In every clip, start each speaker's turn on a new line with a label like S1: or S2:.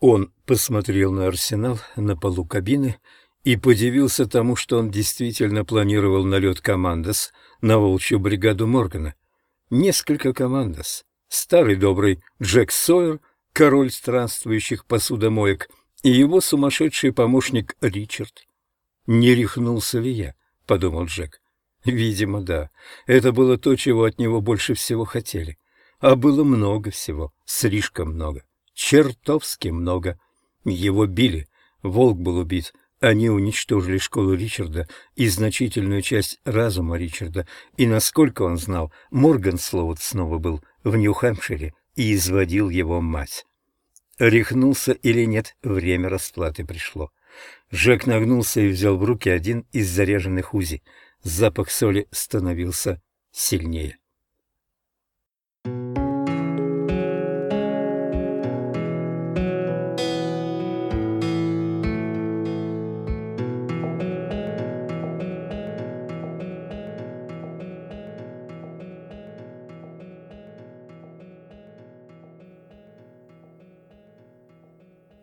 S1: Он посмотрел на арсенал на полу кабины и подивился тому, что он действительно планировал налет командос на волчью бригаду Моргана. Несколько командос. Старый добрый Джек Сойер, король странствующих посудомоек, и его сумасшедший помощник Ричард. «Не рехнулся ли я?» — подумал Джек. Видимо, да. Это было то, чего от него больше всего хотели. А было много всего, слишком много, чертовски много. Его били, волк был убит, они уничтожили школу Ричарда и значительную часть разума Ричарда, и, насколько он знал, Морган Слоуд снова был в Нью-Хэмпшире и изводил его мать. Рехнулся или нет, время расплаты пришло. Жек нагнулся и взял в руки один из заряженных УЗИ. Запах соли становился сильнее.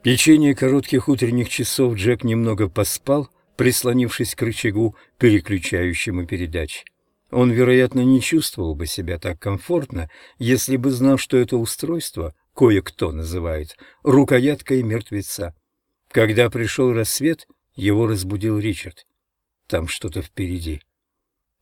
S1: Течение коротких утренних часов Джек немного поспал, прислонившись к рычагу, переключающему передачи. Он, вероятно, не чувствовал бы себя так комфортно, если бы знал, что это устройство кое-кто называет рукояткой мертвеца. Когда пришел рассвет, его разбудил Ричард. Там что-то впереди.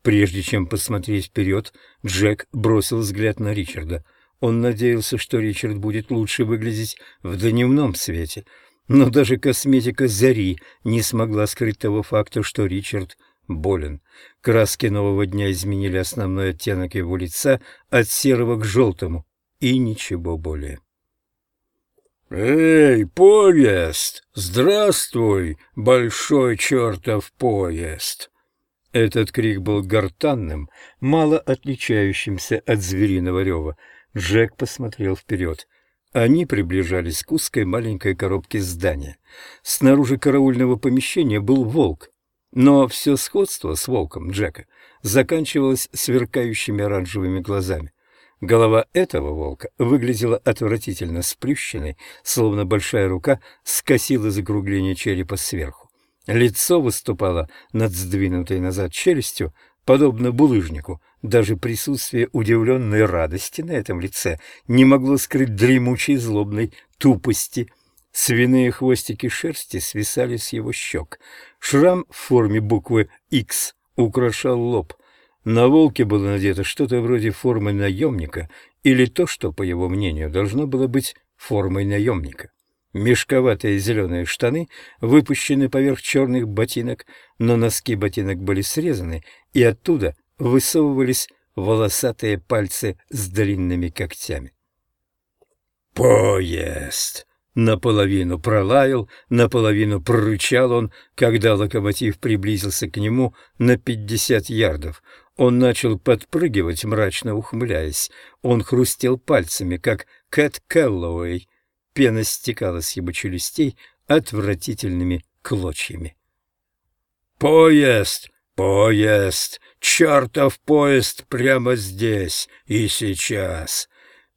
S1: Прежде чем посмотреть вперед, Джек бросил взгляд на Ричарда — он надеялся, что Ричард будет лучше выглядеть в дневном свете, но даже косметика Зари не смогла скрыть того факта, что Ричард болен. Краски нового дня изменили основной оттенок его лица от серого к желтому, и ничего более.
S2: «Эй, поезд! Здравствуй, большой чертов поезд!»
S1: Этот крик был гортанным, мало отличающимся от звериного рева. Джек посмотрел вперед. Они приближались к узкой маленькой коробке здания. Снаружи караульного помещения был волк, но все сходство с волком Джека заканчивалось сверкающими оранжевыми глазами. Голова этого волка выглядела отвратительно сплющенной, словно большая рука скосила закругление черепа сверху. Лицо выступало над сдвинутой назад челюстью, подобно булыжнику, даже присутствие удивленной радости на этом лице не могло скрыть дремучей злобной тупости. Свиные хвостики шерсти свисали с его щек. Шрам в форме буквы «Х» украшал лоб. На волке было надето что-то вроде формы наемника или то, что, по его мнению, должно было быть формой наемника. Мешковатые зеленые штаны выпущены поверх черных ботинок, но носки ботинок были срезаны, и оттуда высовывались волосатые пальцы с длинными когтями.
S2: «Поезд!» Наполовину пролаял, наполовину прорычал он, когда локомотив приблизился к нему на пятьдесят ярдов. Он начал подпрыгивать, мрачно ухмыляясь. Он хрустел пальцами, как Кэт Кэллоуэй, Пена стекала с его челюстей отвратительными клочьями. «Поезд! Поезд! Чертов поезд прямо здесь и сейчас!»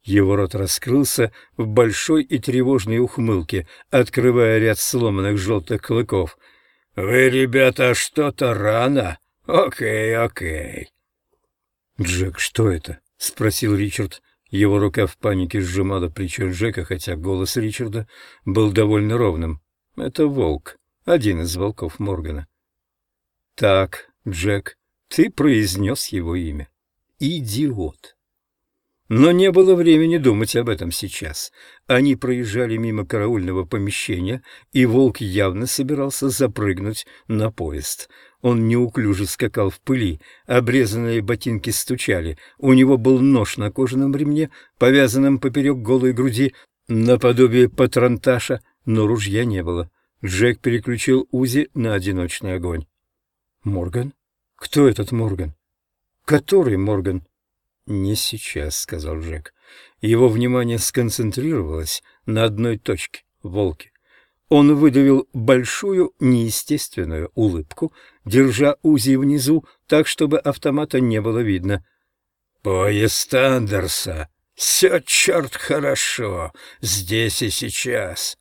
S2: Его рот раскрылся в большой и тревожной ухмылке, открывая ряд сломанных желтых клыков. «Вы, ребята, что-то рано? Окей, окей».
S1: «Джек, что это?» — спросил Ричард. Его рука в панике сжимала плечо Джека, хотя голос Ричарда был довольно ровным. Это волк, один из волков Моргана. «Так, Джек, ты произнес его имя. Идиот!» Но не было времени думать об этом сейчас. Они проезжали мимо караульного помещения, и волк явно собирался запрыгнуть на поезд. Он неуклюже скакал в пыли, обрезанные ботинки стучали. У него был нож на кожаном ремне, повязанном поперек голой груди, наподобие патронташа, но ружья не было. Джек переключил УЗИ на одиночный огонь. «Морган? Кто этот Морган?» «Который Морган?» «Не сейчас», — сказал Джек. Его внимание сконцентрировалось на одной точке — волке. Он выдавил большую неестественную улыбку, держа УЗИ внизу, так, чтобы автомата не было видно.
S2: «Поезд Андерса! Все, черт, хорошо! Здесь и сейчас!»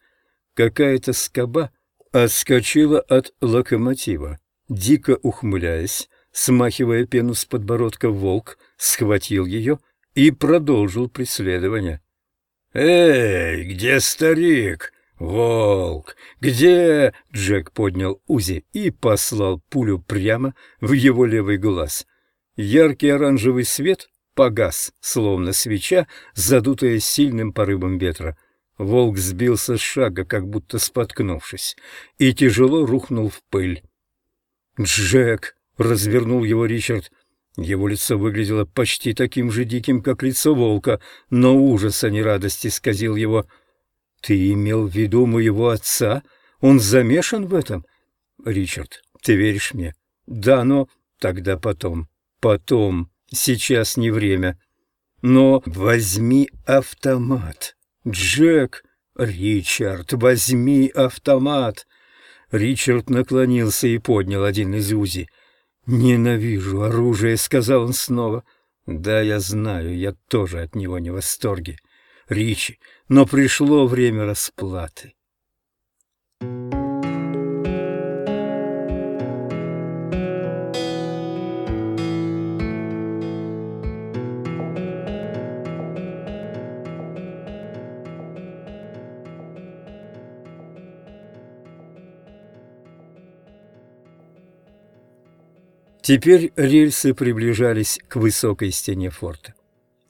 S1: какая-то скоба отскочила от локомотива. Дико ухмыляясь, смахивая пену с подбородка, волк схватил ее и продолжил преследование. «Эй, где старик? Волк! Где?» Джек поднял Узи и послал пулю прямо в его левый глаз. Яркий оранжевый свет погас, словно свеча, задутая сильным порывом ветра. Волк сбился с шага, как будто споткнувшись, и тяжело рухнул в пыль. «Джек!» — развернул его Ричард. Его лицо выглядело почти таким же диким, как лицо волка, но ужас, а не радости сказил его. «Ты имел в виду моего отца? Он замешан в этом?» «Ричард, ты веришь мне?» «Да, но тогда потом. Потом. Сейчас не время. Но возьми автомат. Джек, Ричард, возьми автомат!» Ричард наклонился и поднял один из УЗИ. «Ненавижу оружие», — сказал он снова. «Да, я знаю, я тоже от него не в восторге, Ричи, но пришло время расплаты». Теперь рельсы приближались к высокой стене форта.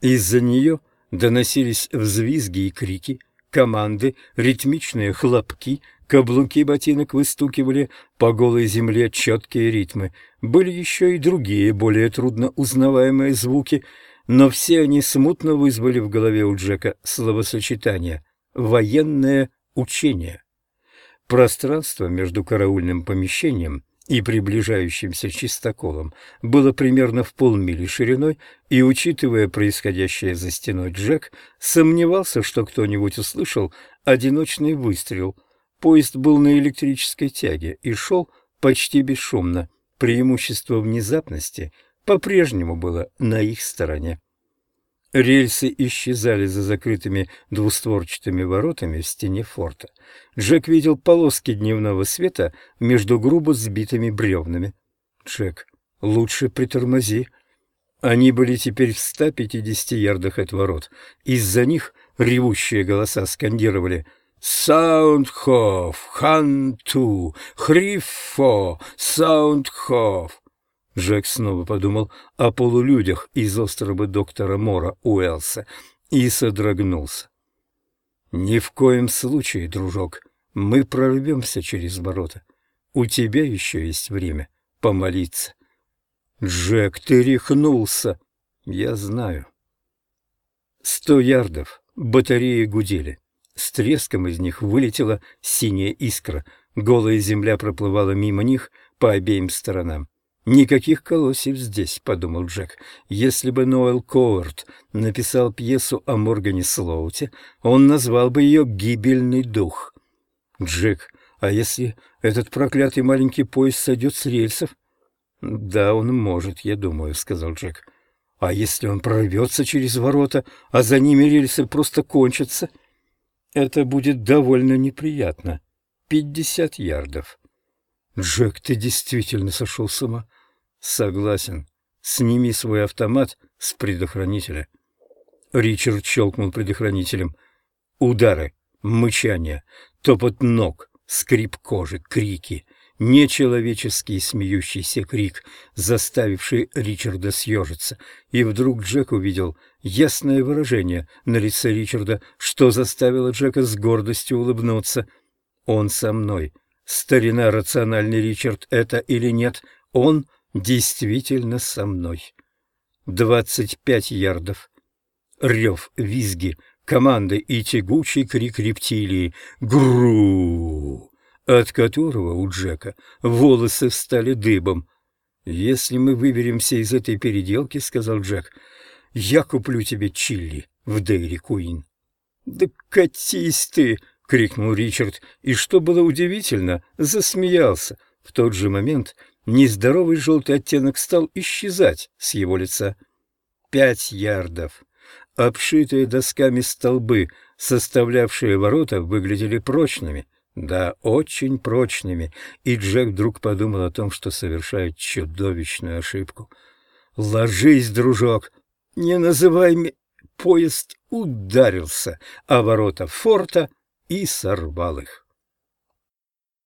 S1: Из-за нее доносились взвизги и крики, команды, ритмичные хлопки, каблуки ботинок выстукивали по голой земле четкие ритмы. Были еще и другие, более трудно узнаваемые звуки, но все они смутно вызвали в голове у Джека словосочетание «военное учение». Пространство между караульным помещением и приближающимся чистоколом было примерно в полмили шириной, и, учитывая происходящее за стеной, Джек сомневался, что кто-нибудь услышал одиночный выстрел. Поезд был на электрической тяге и шел почти бесшумно. Преимущество внезапности по-прежнему было на их стороне. Рельсы исчезали за закрытыми двустворчатыми воротами в стене форта. Джек видел полоски дневного света между грубо сбитыми бревнами. «Джек, лучше притормози». Они были теперь в 150 ярдах от ворот. Из-за них ревущие голоса скандировали «Саундхоф! Ханту! Хрифо! Саундхоф!» Джек снова подумал о полулюдях из острова доктора Мора Уэлса и содрогнулся. «Ни в коем случае, дружок, мы прорвемся через ворота. У тебя еще есть время помолиться». «Джек, ты рехнулся!» «Я знаю». Сто ярдов. Батареи гудели. С треском из них вылетела синяя искра. Голая земля проплывала мимо них по обеим сторонам. «Никаких колосьев здесь», — подумал Джек. «Если бы Ноэл Коуэрт написал пьесу о Моргане Слоуте, он назвал бы ее «Гибельный дух». Джек, а если этот проклятый маленький поезд сойдет с рельсов?» «Да, он может, я думаю», — сказал Джек. «А если он прорвется через ворота, а за ними рельсы просто кончатся?» «Это будет довольно неприятно. Пятьдесят ярдов». «Джек, ты действительно сошел с ума?» Согласен. Сними свой автомат с предохранителя. Ричард щелкнул предохранителем. Удары, мычание, топот ног, скрип кожи, крики. Нечеловеческий смеющийся крик, заставивший Ричарда съежиться. И вдруг Джек увидел ясное выражение на лице Ричарда, что заставило Джека с гордостью улыбнуться. «Он со мной. Старина рациональный Ричард это или нет? Он действительно со мной. Двадцать пять ярдов. Рев, визги, команды и тягучий крик рептилии «Гру!», от которого у Джека волосы встали дыбом. «Если мы выберемся из этой переделки, — сказал Джек, — я куплю тебе чили в Дейри Куин». «Да катись ты!» — крикнул Ричард, и, что было удивительно, засмеялся. В тот же момент нездоровый желтый оттенок стал исчезать с его лица. Пять ярдов. Обшитые досками столбы, составлявшие ворота, выглядели прочными,
S2: Да, очень прочными, и Джек вдруг подумал о том, что совершает чудовищную ошибку. «Ложись, дружок! Не называй меня...» Поезд ударился о ворота форта и сорвал их.